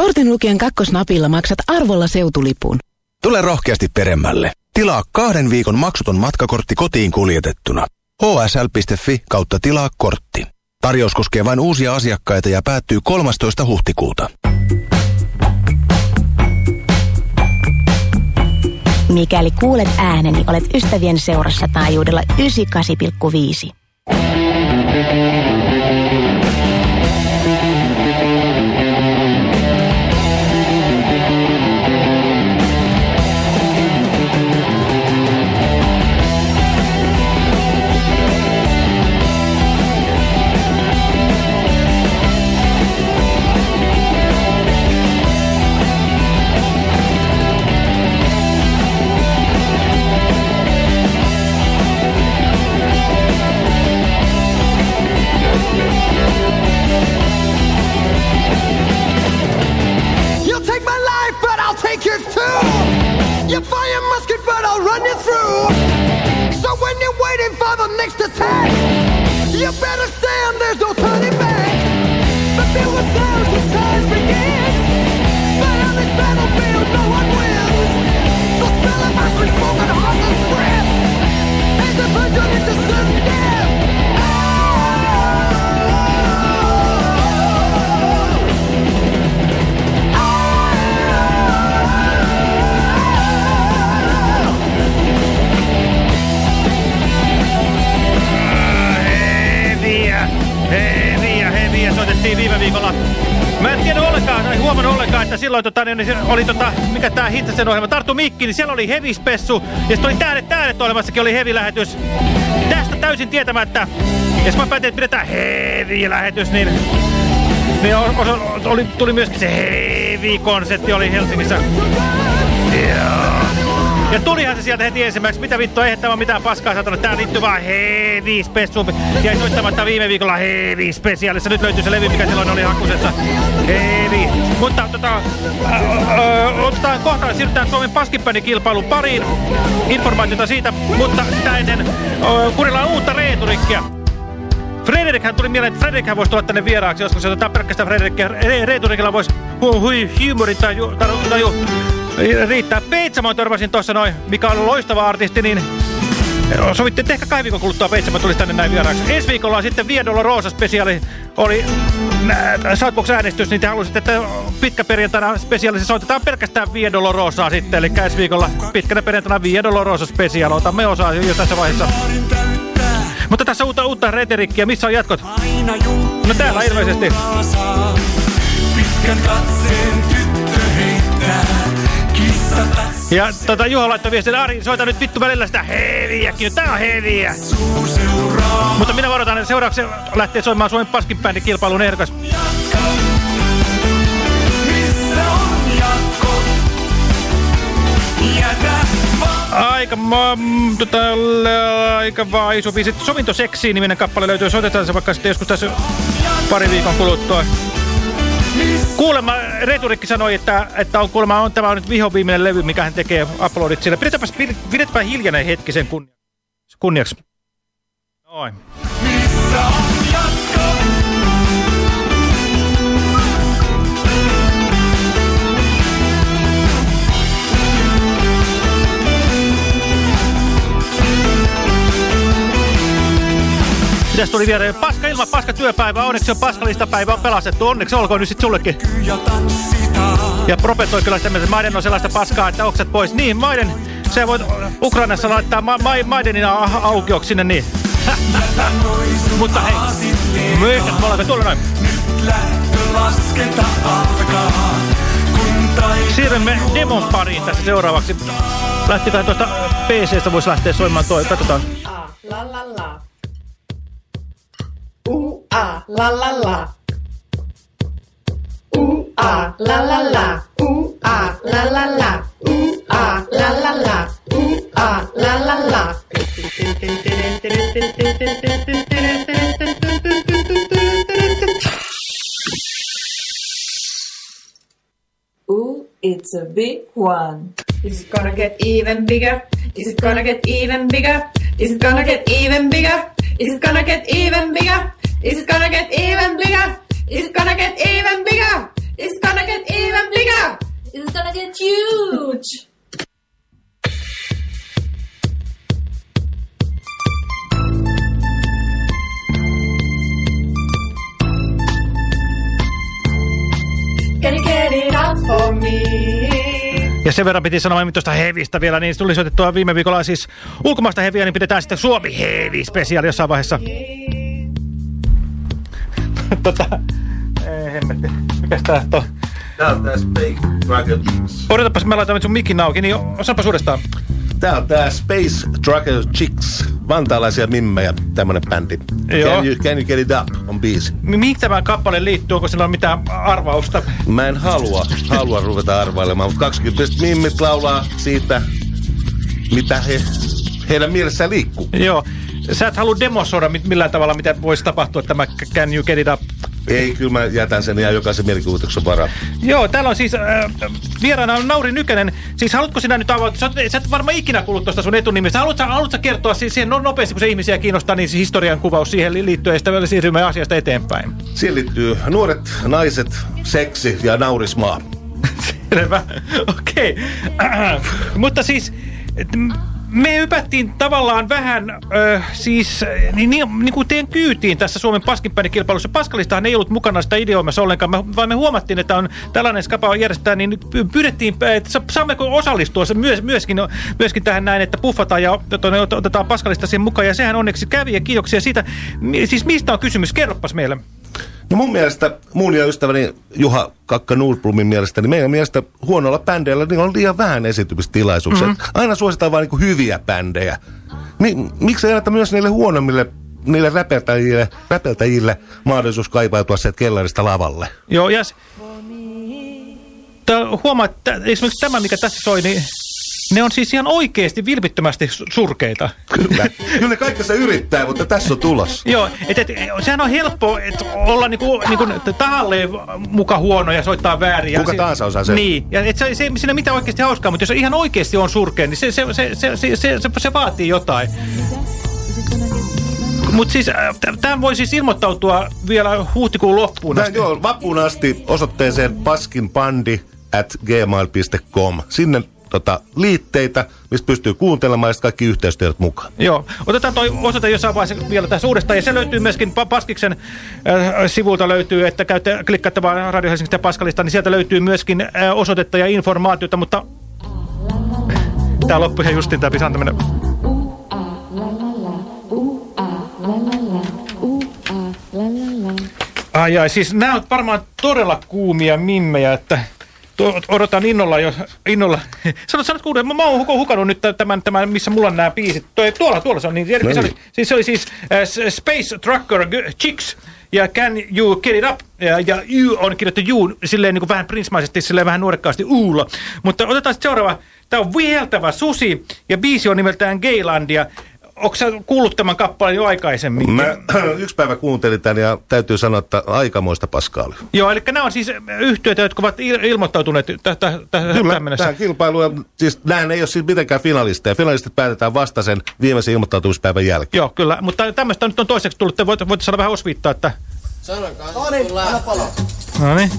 Kortin lukijan kakkosnapilla maksat arvolla seutulipun. Tule rohkeasti peremmälle. Tilaa kahden viikon maksuton matkakortti kotiin kuljetettuna. hsl.fi kautta tilaa kortti. Tarjous koskee vain uusia asiakkaita ja päättyy 13. huhtikuuta. Mikäli kuulet ääneni, olet ystävien seurassa taajuudella 98,5. You fire musket, but I'll run you through. So when you're waiting for the next attack, you better stand, there's no soitettiin viime viikolla. Mä en tiedä ollenkaan, en huomannut ollenkaan, että silloin tota, niin se oli tota, mikä tää Hintsasen ohjelma, Tarttu Mikki, niin siellä oli hevispessu. Ja sitten oli Tähdet Tähdet ohjelmassakin oli hevilähetys. Tästä täysin tietämättä. Ja mä päätin, että pidetään hevilähetys, niin, niin oli, tuli myöskin se hevi-konsepti oli Helsingissä. Ja tulihan se sieltä heti ensimmäiseksi. Mitä vittua, eihän tämä mitään paskaa saattanut. Tää liittyy vaan heavy spessuun. Jäi soittamatta viime viikolla heavy specialissa. Nyt löytyy se levy, mikä silloin oli hakusessa. Heavy. Mutta tota, otetaan kohta, siirrytään Suomen paskipäänikilpailun pariin. Informaatiota siitä, mutta sitä ennen kurilla on uutta reeturikkia. Frederikhän tuli mieleen, että Frederikhän voisi tulla tänne vieraaksi joskus. Otetaan pelkästään Frederikkiä. Re Reeturikilla voisi hu hui huumorin tai ju, taju, taju, riittää. Peitsamon törmäsin tuossa noin, mikä on loistava artisti, niin sovittiin, että ehkä kahden viikon kuluttua Peitsamo tulisi tänne näin vieraaksi. Ensi viikolla on sitten Viedolo Roosa spesiaali. Oli Southbox-äänestys, niin te halusitte, että pitkä perjantaina spesiaalissa soitetaan pelkästään Viedolo Roosaa sitten. Eli ensi viikolla pitkänä perjantaina Viedolo Roosa spesiaali. Otamme osaa jo tässä vaiheessa. Mutta tässä uutta, uutta reterikkiä. Missä on jatkot? No täällä ilmeisesti. Pitkän katseen Ja tota, Juha laittoi viestin, Ari, soita nyt vittu välillä sitä heviäkin. Tää on heviä. Mutta minä varoitan, että seuraavaksi lähtee soimaan Suomen paskinbändin kilpailun ehdokas. Aika, tota, aika vaisu biisi. Sovintoseksiin niminen kappale löytyy. Soitetaan se vaikka sitten joskus tässä pari viikon kuluttua. Kuulemma Returikki sanoi, että, että on kuulemma on tämä on nyt vihoviimeinen levy, mikä hän tekee uploadit sille. Pidetäänpäs, pidetäänpä hiljainen hetki sen kunnia, kunniaksi. Noin. Missä on Mitäs tuli vielä? Paska ilma, paska työpäivä. Onneksi on paskalistapäivä on pelastettu. Onneksi olkoon nyt sitten sullekin. Ja propetoi kyllä sitä, että maiden on sellaista paskaa, että oksat pois. Niin, maiden, se voit Ukrainassa laittaa ma ma maidenin aukioksi sinne niin. Mutta hei, myykät molemmat, tuolla noin. Siirrymme demon pariin tässä seuraavaksi. Lähtikään tuosta PCstä voisi lähteä soimaan toi, katsotaan. La la la. U, a, la la la. Ooh ah la la la. Ooh ah la la la. Ooh ah la la la. U, a, la la la. Ooh, it's a big one. Is it gonna get even bigger? Is it gonna get even bigger? Is it gonna get even bigger? Is it gonna get even bigger? Is it gonna get even bigger? Is it gonna get even bigger? Is it gonna get even get huge. Can you get it up for me? Ja sen verran piti sanoa tuosta hevistä vielä, niin tuli soitettua viime viikolla siis ulkomaista heviä, niin pidetään sitten Suomi hevi spesiaali jossain vaiheessa. Tota, ei hemmetti. Mikäs tää to? Tää on tää Space Dragon Chicks. Odotapas, mä laitan sun mikin auki, niin osaapas uudestaan. Tää on tää Space Dragon Chicks. Vantaalaisia mimmejä, tämmönen bändi. Joo. Can you, can you get it up on biisi. Mihin tämä kappale liittyy? Onko sillä mitään arvausta? Mä en halua, halua ruveta arvailemaan, mutta 20 mimmit laulaa siitä, mitä he, heidän mielessään liikkuu. Joo. Sä et halua demonsoida millään tavalla, mitä voisi tapahtua tämä Can You Get It Up? Ei, kyllä mä jätän sen ihan jokaisen mielikuvituksen varaan. Joo, täällä on siis äh, vieraana on Nauri Nykänen. Siis haluatko sinä nyt avata, sä, sä et varmaan ikinä kuullut tuosta sun etunimestä. Haluatko, haluatko kertoa siis siihen no, nopeasti, kun se ihmisiä kiinnostaa, niin historian kuvaus siihen li- liittyen, ja sitten siirrymme asiasta eteenpäin. Siihen liittyy nuoret, naiset, seksi ja naurismaa. Selvä, okei. Okay. Mutta siis me hypättiin tavallaan vähän ö, siis niin, niin, niin kuin teidän kyytiin tässä Suomen paskinpäinikilpailussa. Paskalistahan ei ollut mukana sitä ideoimassa ollenkaan, me, vaan me huomattiin, että on tällainen skapa järjestää, niin py- pyydettiin, että sa- saammeko osallistua se myös, myöskin, myöskin tähän näin, että puffataan ja otetaan paskalista siihen mukaan. Ja sehän onneksi kävi ja kiitoksia siitä. Siis mistä on kysymys? Kerropas meille. No mun mielestä, mun ja ystäväni Juha Kakka Nordblumin mielestä, niin meidän mielestä huonolla bändeillä niin on liian vähän esiintymistilaisuuksia. Mm -hmm. Aina suositaan vain niin hyviä bändejä. Niin, miksi ei anneta myös niille huonommille, niille räpeltäjille, räpeltäjille mahdollisuus kaipautua sieltä kellarista lavalle? Joo, ja s- Tää, huomaa, että esimerkiksi tämä, mikä tässä soi, niin ne on siis ihan oikeasti vilpittömästi su- surkeita. Kyllä. Kyllä ne kaikki se yrittää, mutta tässä on tulos. Joo, et, et, sehän on helppo et olla niinku, niinku tahalleen muka huono ja soittaa väärin. ja Kuka se- tahansa osaa sen. Niin, ja et se, se siinä mitään oikeasti hauskaa, mutta jos ihan oikeasti on surkea, niin se, se, se, se, se, se, se, se vaatii jotain. Mutta siis tämä voi siis ilmoittautua vielä huhtikuun loppuun asti. joo, vappuun asti osoitteeseen paskinpandi at gmail.com. Sinne tota, liitteitä, mistä pystyy kuuntelemaan ja kaikki yhteystiedot mukaan. Joo, otetaan toi osoite jossain vaiheessa vielä tässä uudestaan, ja se löytyy myöskin Pa- Paskiksen äh, sivulta löytyy, että käytte, klikkaatte vaan Radio Helsingistä ja Paskalista, niin sieltä löytyy myöskin äh, osoitetta ja informaatiota, mutta tää loppui ihan justiin tää pisan tämmönen. Ai ai, siis nämä on varmaan todella kuumia mimmejä, että odotan innolla jo, innolla. Sanot, sanot kuule, mä, mä oon hukannut nyt tämän, tämän, missä mulla on nämä biisit. Toi, tuolla, tuolla se on, niin, no se, oli, siis, se oli siis äh, Space Trucker Chicks ja Can You Get It Up, ja, ja Y on kirjoittu You, silleen niin kuin vähän prinsmaisesti, silleen vähän nuorekkaasti Uulla. Mutta otetaan sitten seuraava, tää on viheltävä susi, ja biisi on nimeltään Gaylandia. Onko sä kuullut tämän kappaleen jo aikaisemmin? Mä yksi päivä kuuntelin tämän ja täytyy sanoa, että aikamoista paskaa oli. Joo, eli nämä on siis yhtiöitä, jotka ovat il- ilmoittautuneet tä- tä- tä- Kyllä, tähän mennessä. tähän kilpailuun, siis näin ei ole siis mitenkään finalisteja. Finalistit päätetään vasta sen viimeisen ilmoittautumispäivän jälkeen. Joo, kyllä, mutta tämmöistä nyt on toiseksi tullut, te voitte, voitte saada vähän osviittaa, että... No niin.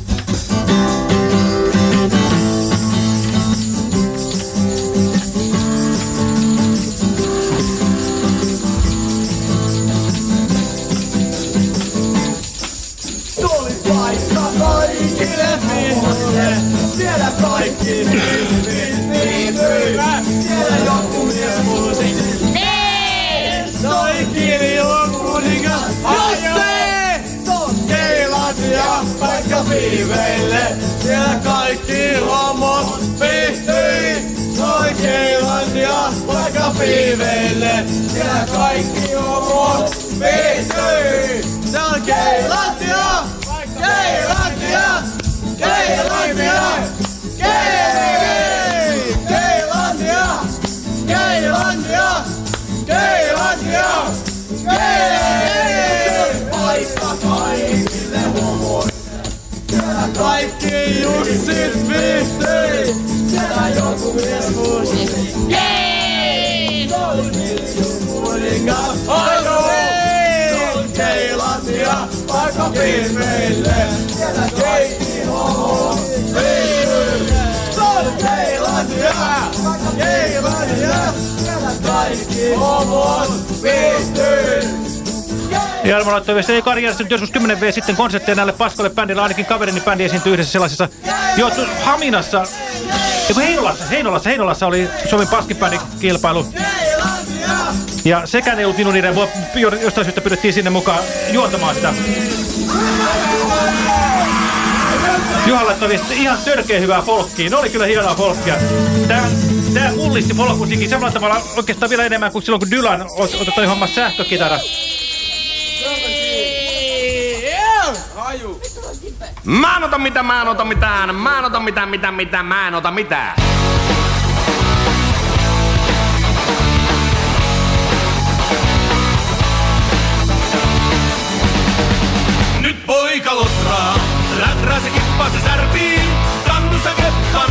Siellä kaikki homot vihtyi, noi Keilandia vaikka piiveille. Siellä kaikki homot vihtyi, se on Keilandia, Keilandia, Keilandia, Kei- Paikka kaikille homoille. Siellä kaikki Jussit vihtyi, siellä joku mies muisti. Jei! Se oli Miljun kuningas, Ainoa! Se on Keilandia, vaikka pilveille. Siellä kaikki homo vihtyi, se on Jarmo laittoi viestiä, ei Kari järjestänyt joskus 10 V sitten konsertteja näille paskoille bändille, ainakin kaverini bändi esiintyi yhdessä sellaisessa, jo Haminassa, eiku Heinolassa, Heinolassa, Heinolassa oli Suomen paskin bändin kilpailu. Ja sekään ei ollut minun jo- jostain syystä pyydettiin sinne mukaan juontamaan sitä. Juha laittoi viestiä, ihan törkeä hyvää folkkia. Ne oli kyllä hienoa folkkia. Tää, tää mullisti folkmusiikin samalla tavalla oikeastaan vielä enemmän kuin silloin, kun Dylan ot- otetaan homma sähkökitara. Mä en ota mitään, mä en ota mitään, mä en ota mitään, mitään, mitään, mä en ota mitään. Nyt poika lotraa, läträä se kippaa se särpii, kannusta keppana.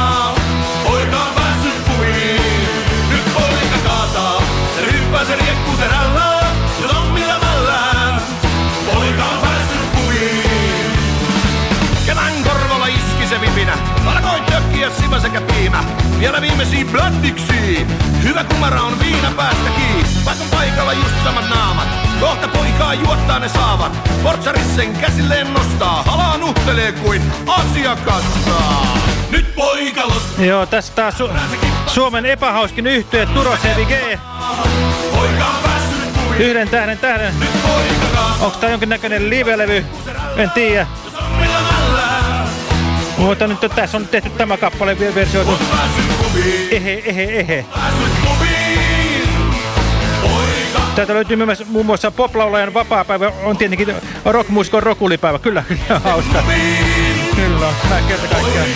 se ryppää se riekkuu se rällää, se lammilla mällään. Poika on päässyt pumiin. Kevään korvalla iski se vipinä, alkoi tökkiä sivä sekä piimä. Vielä viimeisiin bladdiksi, hyvä kumara on viina päästäkin. Vaikka on paikalla just samat naamat, kohta poikaa juottaa ne saavat. Portsaris sen käsilleen nostaa, halaa nuhtelee kuin asiakasta. Nyt poika lottaa. Joo, tässä taas Su Suomen epähauskin yhtye Turo CVG. Poika on Yhden tähden tähden. Onko tää jonkinnäköinen live-levy? En tiedä. Mutta nyt tässä on tehty tämä kappale versioitu. Päässyt pumiin, Ehe, ehe, ehe. päässyt Täältä löytyy myös muun muassa poplaulajan vapaapäivä. On tietenkin rockmuusikon rokulipäivä. Kyllä, hauska. Kyllä, mä kerta kaikkiaan.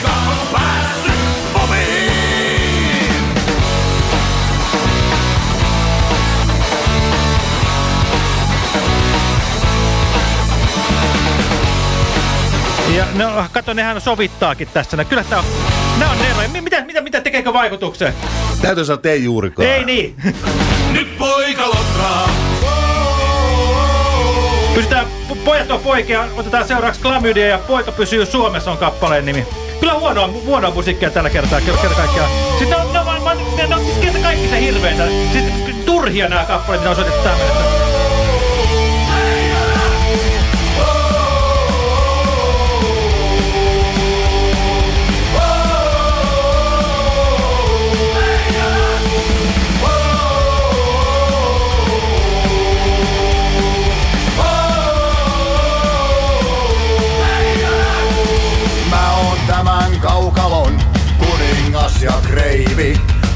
Ja no, kato, nehän sovittaakin tässä. Kyllä tää on, nää on neroja. Mi- Mitä, mitä, mitä tekeekö vaikutuksen? Täytyy sanoa, että ei juurikaan. Ei niin. Nyt poika lotraa. Pystytään, po- pojat on poikia, otetaan seuraavaksi Klamydia ja Poika pysyy Suomessa on kappaleen nimi. Kyllä huonoa, huonoa musiikkia tällä kertaa, kerta kaikkiaan. Sitten ne on, ne on, vaan- ne on kerta kaikki se hirveetä. Sitten turhia nämä kappaleet, mitä on soitettu. Mä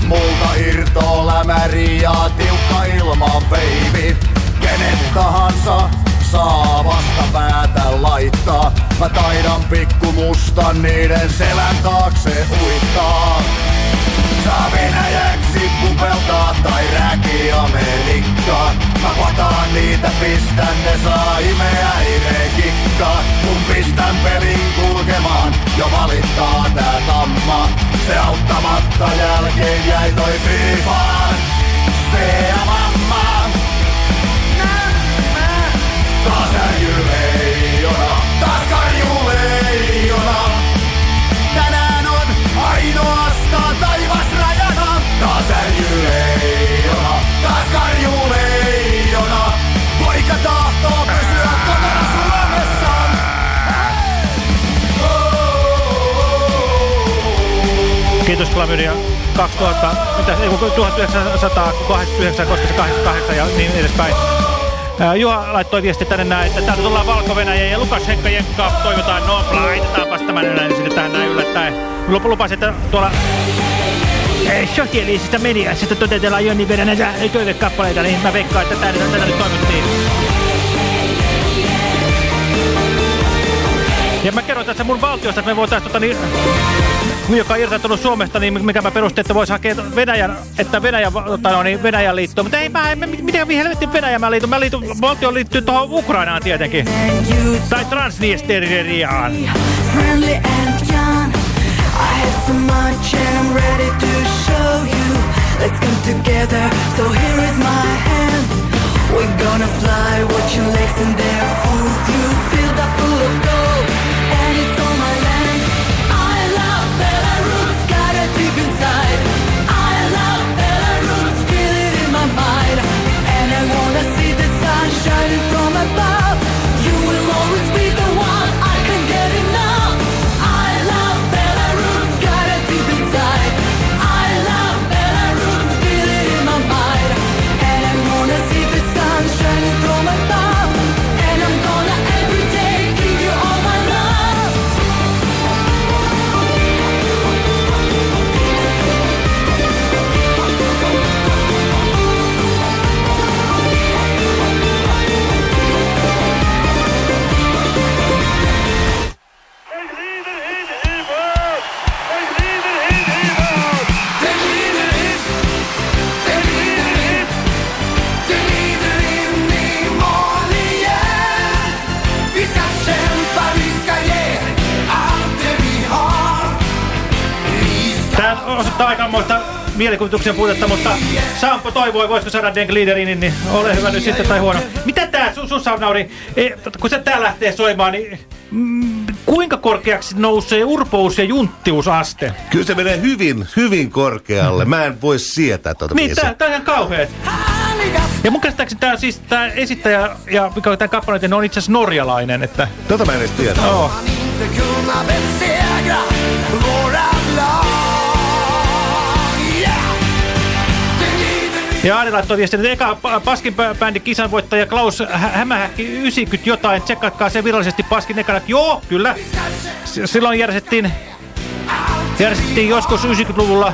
Multa irtoo lämäri ja tiukka ilman veivi. Kenet tahansa saa vasta päätä laittaa. Mä taidan pikku musta niiden selän taakse uittaa. Saa venäjäksi pupeltaa tai räki Amerikkaa. Mä pataan niitä, pistän ne saa imeä kikkaa. Kun pistän pelin kulkemaan, jo valittaa tää tamma. Se auttamatta jälkeen jäi toi FIFAan. Kiitos Klamydia. 2000, mitä, ei, kun 1989, koska se 88 ja niin edespäin. Juha laittoi viesti tänne näin, että täältä tullaan valko ja Lukas Henkka Jenkka toivotaan, no laitetaanpas tämän näin, sitten tähän näin yllättäen. Lup, lupasin, että tuolla sosiaalisesta mediassa toteutellaan jonnin verran näitä toivekappaleita, niin mä veikkaan, että tätä, tätä nyt toivottiin. Ja mä kerron tässä mun valtiosta, että me voitaisiin, tota, niin, joka on irtautunut Suomesta, niin mikä mä perustin, että voisi hakea Venäjän, että Venäjän, tota, no, niin Venäjän liittoon. Mutta ei mä, en- miten helvetin Venäjän mä liityn? Mä liityn, valtio liittyy tuohon Ukrainaan tietenkin. Tai you. Let's come together, so here is my hand. We're gonna fly, watch your legs and their pull through. Filled mielikuvituksen puutetta, mutta Sampo toivoi, voisiko saada Den Gliederinin, niin ole hyvä nyt sitten tai huono. Mitä tää su sun Saunauri, e, kun se tää lähtee soimaan, niin mm, kuinka korkeaksi nousee urpous- ja junttiusaste? Kyllä se menee hyvin, hyvin korkealle. Mä en voi sietää tuota Niin, biisiä. tää, tää on ihan kauheet. Ja mun käsittääkseni tää, siis, tää esittäjä ja mikä on tää kappale, niin on itse asiassa norjalainen, että... Tota mä en edes tiedä. Joo. Ja Ari laittoi viestin, että eka pa- Paskin bä- bändi kisanvoittaja Klaus Hä- Hämähäkki 90 jotain, tsekatkaa se virallisesti Paskin ekana. Joo, kyllä. S silloin järjestettiin, järjestettiin joskus 90-luvulla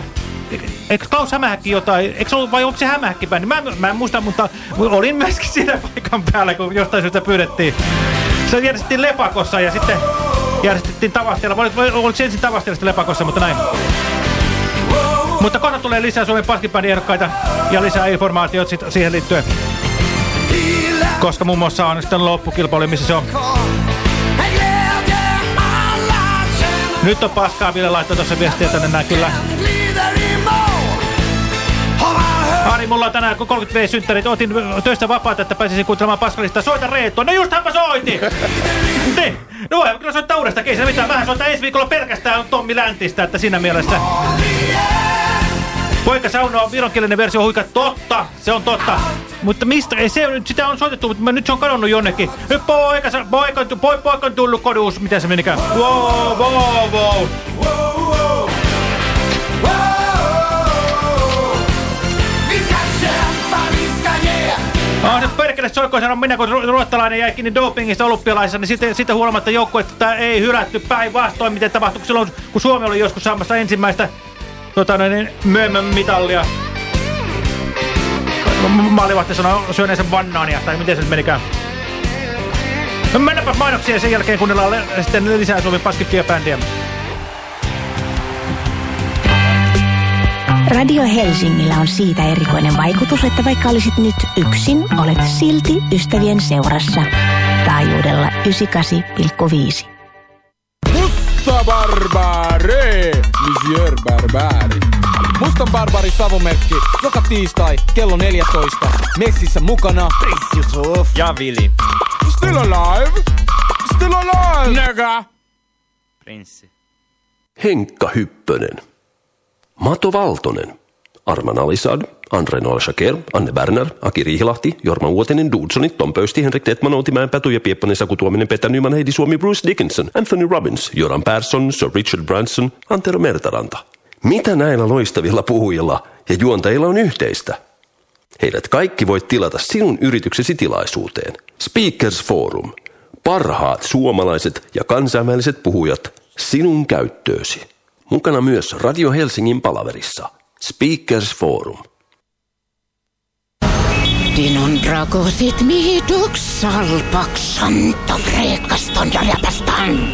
Eikö Klaus Hämähäkki jotain, eikö ollut, vai onko se Hämähäkki bändi? Mä, mä en muista, mutta olin myöskin siinä paikan päällä, kun jostain syystä pyydettiin. Se järjestettiin Lepakossa ja sitten järjestettiin Tavastialla. Oliko se ensin Tavastialla Lepakossa, mutta näin. Mutta kohta tulee lisää Suomen paskibändin ehdokkaita ja lisää informaatiota sit- siihen liittyen. Koska muun muassa on sitten loppukilpailu, missä se on. Nyt on paskaa, Ville laittoi tuossa viestiä tänne näin kyllä. Ari, mulla on tänään 30V-synttärit. Otin töistä vapaata, että pääsisin kuuntelemaan paskalista. Soita Reettua. No just mä soitin! Niin. No voi kyllä soittaa uudestaan. Ei se mitään. Vähän soittaa ensi viikolla pelkästään Tommi Läntistä, että siinä mielessä. Poika Sauno, vironkielinen versio huika. Totta, se on totta. Mutta mistä, ei se nyt sitä on soitettu, mutta nyt se on kadonnut jonnekin. Nyt poika, poika, on tu- poi, poika on tullut koduus. Miten se menikään? Wow, wow, wow. No se perkele soikko sanoi minä, kun ru- ruottalainen jäi kiinni dopingista olympialaisessa, niin sitten, sitten huolimatta joukkuetta ei hylätty päinvastoin, miten tapahtui silloin, kun Suomi oli joskus saamassa ensimmäistä tota, niin, myömmön mitallia. Maalivahti sanoi syöneensä bannaania, tai miten se nyt menikään. No mennäpäs mainoksiin ja sen jälkeen kuunnellaan le- sitten lisää Suomen paskittuja bändiä. Radio Helsingillä on siitä erikoinen vaikutus, että vaikka olisit nyt yksin, olet silti ystävien seurassa. Taajuudella 98,5. Musta Barbari, Monsieur Barbari. Mustan Barbari savumerkki, joka tiistai kello 14. Messissä mukana Prince Yusuf ja Vili. Still alive? Still alive? Nigga. Prinssi. Henkka Hyppönen. Mato Valtonen. Arman Alisad, Andre Noel Shaker, Anne Berner, Aki Riihilahti, Jorma Uotinen, Dudsonit, Tom Pöysti, Henrik Tetman, Outi Mäenpätu ja Piepponen, Saku Tuominen, Peter Nyman, Heidi Suomi, Bruce Dickinson, Anthony Robbins, Joran Persson, Sir Richard Branson, Antero Mertaranta. Mitä näillä loistavilla puhujilla ja juontajilla on yhteistä? Heidät kaikki voit tilata sinun yrityksesi tilaisuuteen. Speakers Forum. Parhaat suomalaiset ja kansainväliset puhujat sinun käyttöösi. Mukana myös Radio Helsingin palaverissa. Speakers Forum. Dinon dragosit mihiduks salpaks santa frekaston ja jäpästän.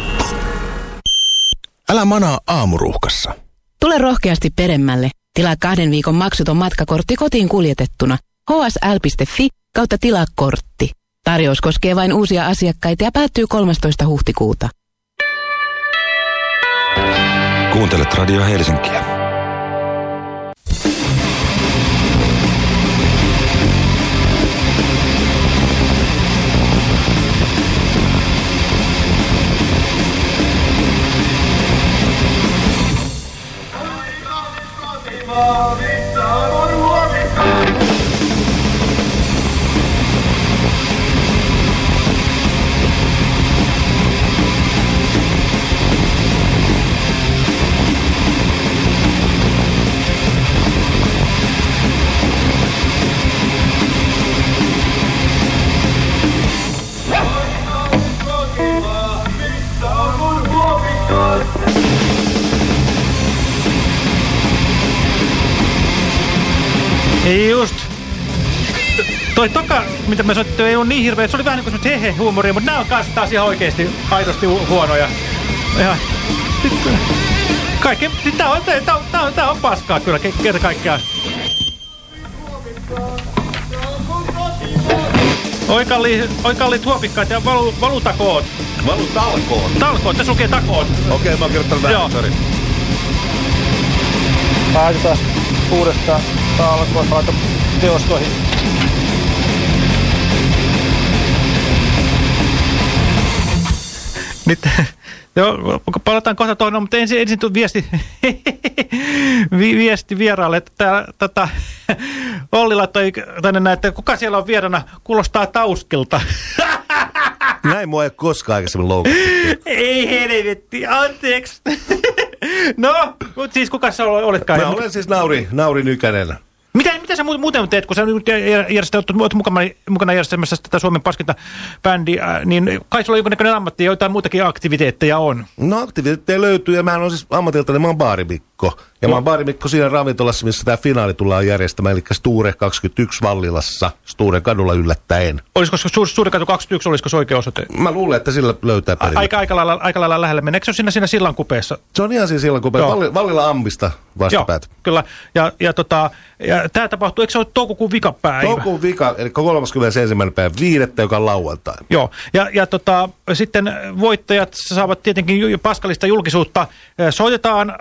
Älä manaa aamuruuhkassa. Tule rohkeasti peremmälle. Tilaa kahden viikon maksuton matkakortti kotiin kuljetettuna. hsl.fi kautta tilaa kortti. Tarjous koskee vain uusia asiakkaita ja päättyy 13. huhtikuuta. Kuuntelet Radio Helsinkiä. 감사합니다. Just. Toi toka, mitä mä soitin, ei ole niin hirveä. Se oli vähän niin kuin hehe huumoria, mutta nämä on kanssa taas ihan oikeesti aidosti hu huonoja. Ihan. Kaikki, tää on, tää on, tää on, tää on paskaa kyllä, ke- kerta kaikkiaan. Oikalli, oikalli tuopikkaat ja valu, valutakoot. Valutalkoot? Talkoot, tässä lukee takoot. Okei, okay, mä oon kirjoittanut vähän, sori. Päätetään uudestaan talkoot, laita teostoihin. Nyt, joo, palataan kohta tuohon, no, mutta ensin, ensin tuo viesti, vi, viesti vieraalle, että tää, tota, Olli laittoi tänne näin, että kuka siellä on vieraana, kuulostaa tauskilta. Näin mua ei ole koskaan aikaisemmin loukattu. Ei helvetti, anteeksi. No, mutta siis kuka sä olitkaan? Mä olen siis Nauri, Nauri Nykänen. Mitä, mitä sä mu- muuten teet, kun sä nyt järjestät, oot, mukana, mukana järjestämässä tätä Suomen paskinta bändiä, niin kai sulla on jonkunnäköinen ammatti ja jotain muutakin aktiviteetteja on. No aktiviteetteja löytyy ja mä on siis ammatiltani, mä oon baarimikko. Ja mä oon baarimikko siinä ravintolassa, missä tämä finaali tullaan järjestämään, eli Sture 21 Vallilassa, Sture kadulla yllättäen. Olisiko se suur, Suurikatu 21, olisiko se oikea osoite? Mä luulen, että sillä löytää perin. Aika, aika, lailla, aika lailla lähellä. Meneekö se ole siinä, siinä sillan kupeessa? Se on ihan siinä kun Joo. Valli, Vallila Ammista vastapäät. Joo, kyllä. Ja, ja, tota, ja tämä tapahtuu, eikö se ole toukokuun vikapäivä? Toukokuun vika, eli 31. päivä viidettä, joka on lauantai. Joo, ja, ja tota, sitten voittajat saavat tietenkin Paskalista julkisuutta. Soitetaan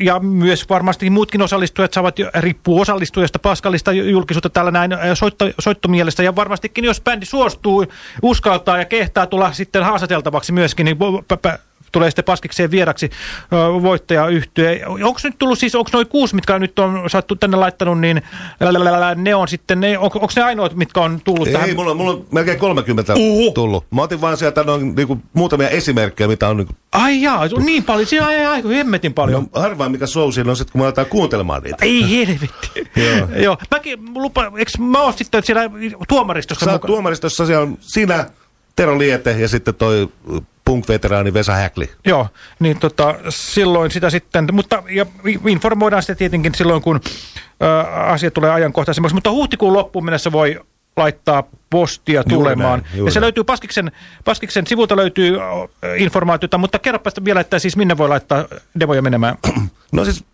ja myös varmasti muutkin osallistujat saavat, riippuu osallistujasta Paskalista ju- julkisuutta täällä näin soitto, soittomielestä. Ja varmastikin jos bändi suostuu, uskaltaa ja kehtaa tulla sitten haastateltavaksi myöskin, niin tulee sitten paskikseen vieraksi voittaja yhtyä. Onko nyt tullut siis, onko noin kuusi, mitkä nyt on saattu tänne laittanut, niin ne on sitten, ne, on, onko ne ainoat, mitkä on tullut tähän? Ei, mulla, on- mulla on melkein 30 Uhu. tullut. Mä otin vaan sieltä noin niinku, muutamia esimerkkejä, mitä on niinku, Ai jaa, niin paljon, siinä on aika hemmetin paljon. no, harvaan mikä show siinä on sit, kun me aletaan kuuntelemaan niitä. Ei helvetti. Joo. Joo. Mäkin lupa, eikö mä oon sitten siellä tuomaristossa Sä mukana? tuomaristossa, siellä on sinä, Tero Liete ja sitten toi punk-veteraani Vesa Häkli. Joo, niin tota, silloin sitä sitten, mutta ja informoidaan sitä tietenkin silloin, kun ä, asia tulee ajankohtaisemmaksi, mutta huhtikuun loppuun mennessä voi laittaa postia Juuri tulemaan. näin, juuri ja se näin. löytyy Paskiksen, Paskiksen sivulta löytyy ö, informaatiota, mutta kerropa vielä, että siis minne voi laittaa demoja menemään. No siis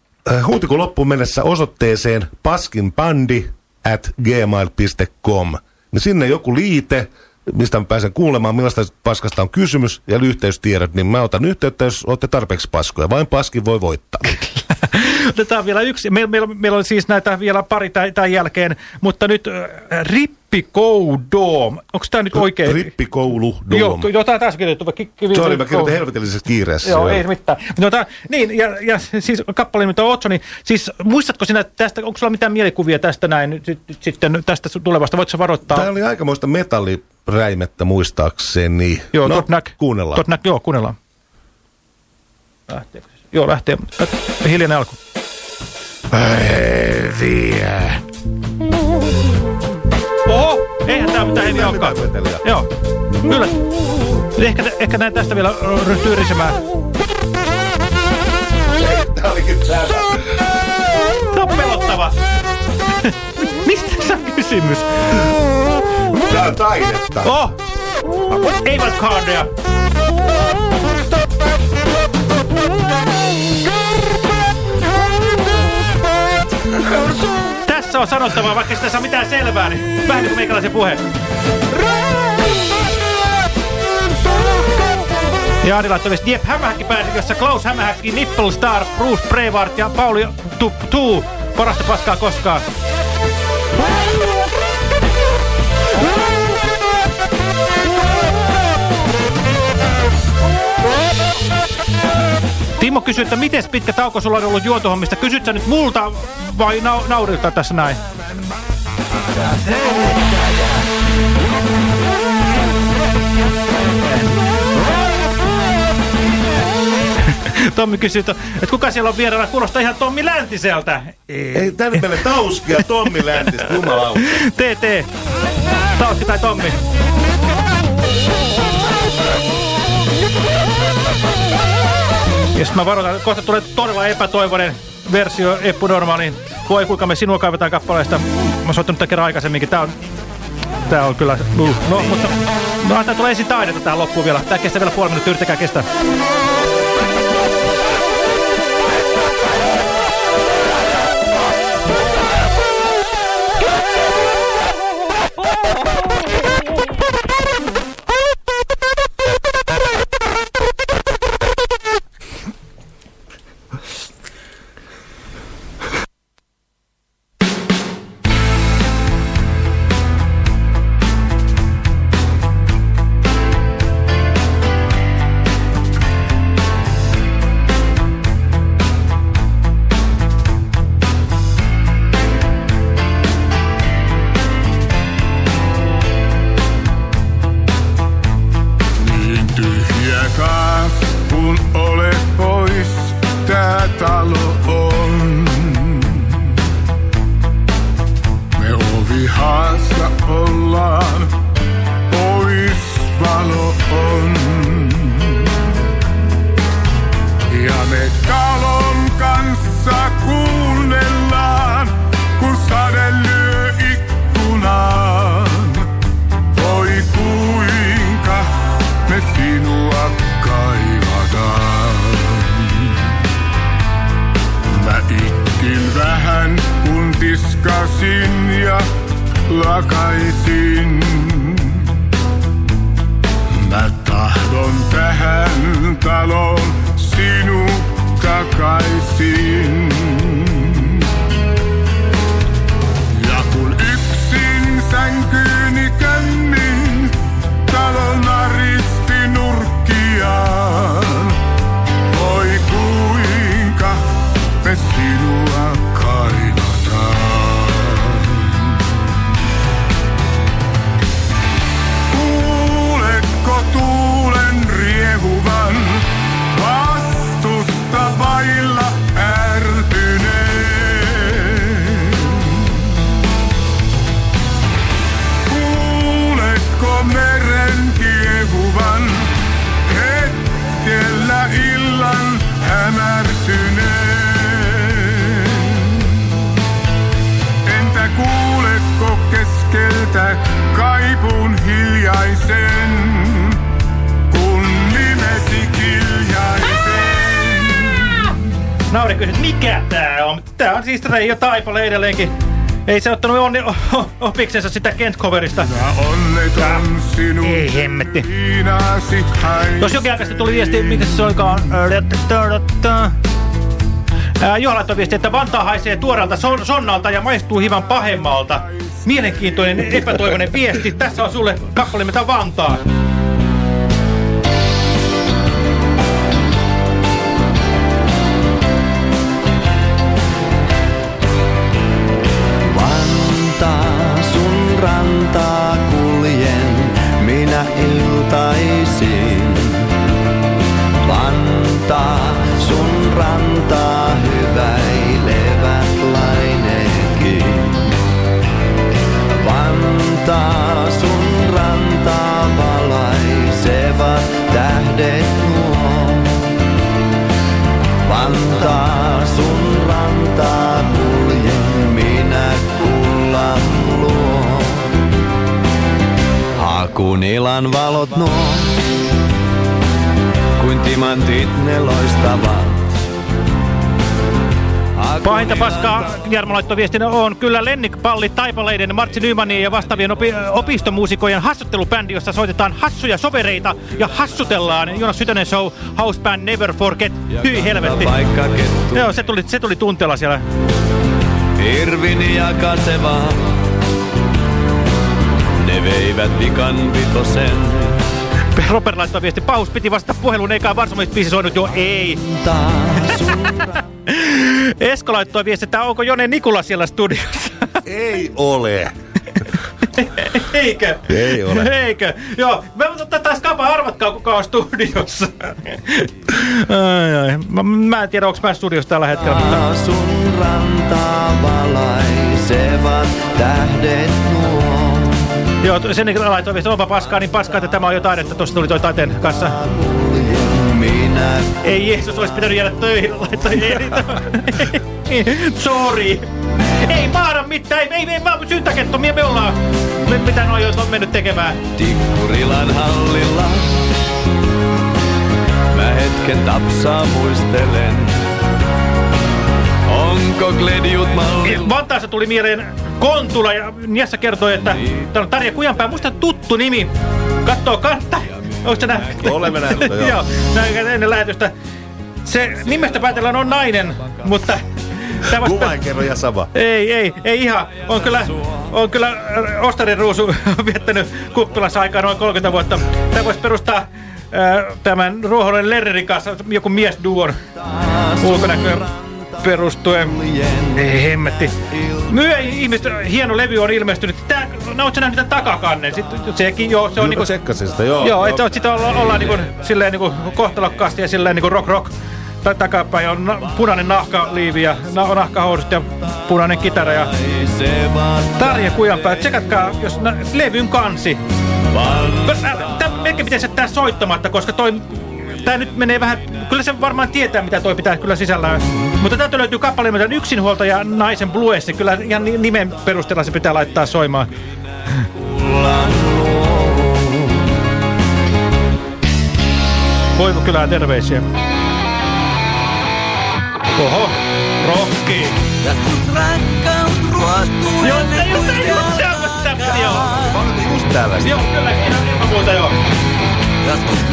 huhtikuun loppuun mennessä osoitteeseen paskinbandi at gmail.com. Niin sinne joku liite, mistä mä pääsen kuulemaan, millaista paskasta on kysymys ja yhteystiedot, niin mä otan yhteyttä, jos olette tarpeeksi paskoja. Vain paskin voi voittaa. Otetaan vielä yksi. Meillä meil, meil on siis näitä vielä pari tä- tämän jälkeen, mutta nyt äh, Rippikoudom. Onko tämä nyt oikein? Rippikoulu Joo, joo, tämä on tässä kirjoitettu. Sorry, mä kirjoitin helvetillisessä kiireessä. Joo, ei mitään. Mutta tota, niin, ja, ja siis kappale nyt on Otsoni. Siis muistatko sinä tästä, onko sulla mitään mielikuvia tästä näin nyt, nyt, sitten tästä tulevasta? Voitko varoittaa? Tämä oli aikamoista metalliräimettä muistaakseni. Joo, no, tot näk. kuunnellaan. Tot näk, joo, kuunnellaan. Lähtee. Joo, lähtee. Hiljainen alku. Päiviä. Oho, eihän tää mitään heviä olekaan. Joo, kyllä. Ehkä, ehkä näin tästä vielä ryhtyy yrisemään. Tää olikin tää. Tää on pelottava. Mistä on kysymys? Hyvää taidetta. Oh! Ei voi kaadea. Tässä on sanottavaa, vaikka tässä on mitään selvää, niin vähän niin kuin meikäläisen puhe. Jaani laittoi myös Diep Hämähäkki-päätykössä Klaus Hämähäkki, Nipple Star, Bruce Brevard ja Pauli Tuu. Parasta paskaa koskaan. Timo kysyy, että miten pitkä tauko sulla on ollut juontohommista? Kysyt sä nyt multa vai na naurilta tässä näin? Tommi kysyy, että kuka siellä on vieraana? Kuulostaa ihan Tommi Läntiseltä. Ei tänne meille Tauskia Tommi Läntistä, jumalauta. TT. Tauski tai Tommi. Jos mä varoitan, kohta tulee todella epätoivoinen versio Eppu Normaalin. Voi kuinka me sinua kaivetaan kappaleesta. Mä soittanut tämän kerran aikaisemminkin. Tää on, tää on kyllä... Uh. No, mutta... No, tää tulee ensin taidetta tähän loppuun vielä. Tää kestää vielä puoli minuuttia, yrittäkää kestää. Mikä tää on? Tää on siis Reijo Taipale edelleenkin. Ei se ottanut onni opiksensa sitä Kent-coverista. Onneton sinun Ei hemmetti. Tuossa jokin aikaisesti tuli viesti, mitä se olikaan? Ää, Juha laittoi viesti, että Vantaa haisee tuoreelta son sonnalta ja maistuu hieman pahemmalta. Mielenkiintoinen epätoivoinen viesti. Tässä on sulle kappale Vantaa. Vantaa Pahinta paskaa, Jarmo laittoi viestin, on kyllä Lennik-palli Taipaleiden, Martsi Nymanin ja vastaavien opi opistomuusikojen hassuttelubändi, jossa soitetaan hassuja sovereita ja hassutellaan. Jonas Sytönen Show, House Band Never Forget. Hyi helvetti. Joo, se tuli, se tuli tunteella siellä. Irvin ja Kaseva, ne veivät vikan vitosen. Robert laittoi viesti, pahus piti vastata puheluun, eikä varsomaispiisi soinut jo, ei. Esko laittoi viesti, että onko Jone Nikula siellä studiossa? Ei ole. Eikö? Ei ole. Eikö? Joo, me otetaan skapa, arvatkaa kuka on studiossa. ai, ai. Mä, mä en tiedä, onko mä studiossa tällä hetkellä. Mutta... Sun rantaa valaisevat tähdet nuo. Joo, sen laittoi viesti, onpa paskaa, niin paskaa, että tämä on jotain, että tuossa tuli toi Taten kanssa. Ei Jeesus olisi pitänyt jäädä töihin, laittoi Sorry. Ei maada mitään, ei, ei, ei oon syntäkettomia, me ollaan. Me, mitä noi on mennyt tekemään? Tikkurilan hallilla. Mä hetken tapsaa muistelen. Onko Glediut malli? Vantaassa tuli mieleen Kontula ja Niassa kertoi, että täällä on Tarja Kujanpää. Musta tuttu nimi. Kattoo kantta. Onko se nähnyt? Olemme nähneet, joo. joo. näin ennen lähetystä. Se nimestä päätellään on nainen, mutta... Tämä Kuva ei kerro ja sama. Ei, ei, ei ihan. On kyllä, on kyllä Ostarin ruusu viettänyt kuppilassa aikaa noin 30 vuotta. Tämä voisi perustaa äh, tämän Ruohonen Lernerin kanssa joku miesduon ulkonäköön perustuen. Ei hemmetti. Myö ihmiset, hieno levy on ilmestynyt. Tää, no ootko nähnyt tämän takakannen? Sitten sekin, joo, se on niinku... Tsekkasin sitä, joo. Joo, että sitä olla, ollaan niinku, silleen niinku kohtalokkaasti ja silleen niinku rock rock. Ta takapäin on na punainen nahkaliivi ja na nahkahousut ja punainen kitara ja Tarja Kujanpää. Tsekatkaa, jos na levyn kansi. Melkein pitäisi jättää soittamatta, koska toi Tää nyt menee vähän, kyllä se varmaan tietää mitä toi pitää kyllä sisällään. Mutta täältä löytyy kappale nimeltä yksinhuoltaja naisen bluessi. Kyllä ihan nimen perusteella se pitää laittaa soimaan. Koivu kylää terveisiä. Oho, rokki. Joskus rakkaus ruostuu Joo, se on Joo. Just tällaista. Joo, kyllä, ihan ilman muuta joo.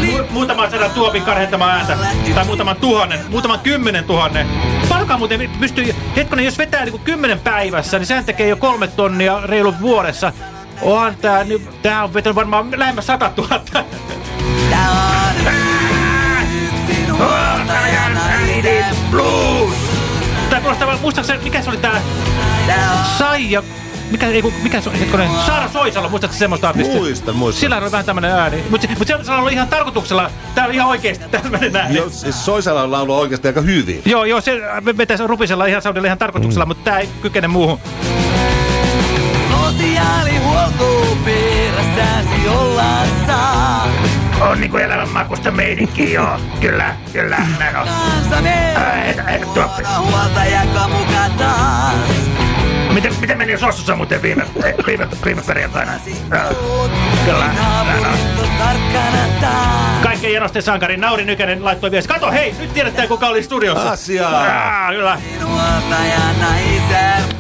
Mu muutaman sadan tuopin karhentamaan ääntä. Tai muutaman tuhannen, muutaman kymmenen tuhannen. Palkaa muuten pystyy, hetkonen, jos vetää niin kuin kymmenen päivässä, niin sehän tekee jo kolme tonnia reilu vuodessa. Onhan tää, niin, tää on vetänyt varmaan lähemmä sata tuhatta. Blues! Tää kuulostaa, muistaakseni, mikä se oli tää Saija mikä, ei, mikä se on, hetkonen, Saara Soisalo, muistatko semmoista artistia? Muistan, muistan. Sillä on vähän tämmönen ääni. Mutta mut se on ollut ihan tarkoituksella, tää on ihan oikeesti tämmönen ääni. Joo, siis Soisala on laulua oikeasti aika hyvin. Joo, joo, se vetäisi rupisella ihan saudella ihan tarkoituksella, mm. mutta tää ei kykene muuhun. Sosiaalihuolto perässäsi olla saa. On niinku elämänmakusta meininki, joo. Kyllä, kyllä, näin on. Kansane, huoltaja muka taas. Miten, miten meni Sossussa muuten viime, viime, viime perjantaina? Kyllä. Kaikkein hienosti sankari Nauri Nykänen laittoi viesti. Kato, hei, nyt tiedetään kuka oli studiossa. Asiaa. kyllä.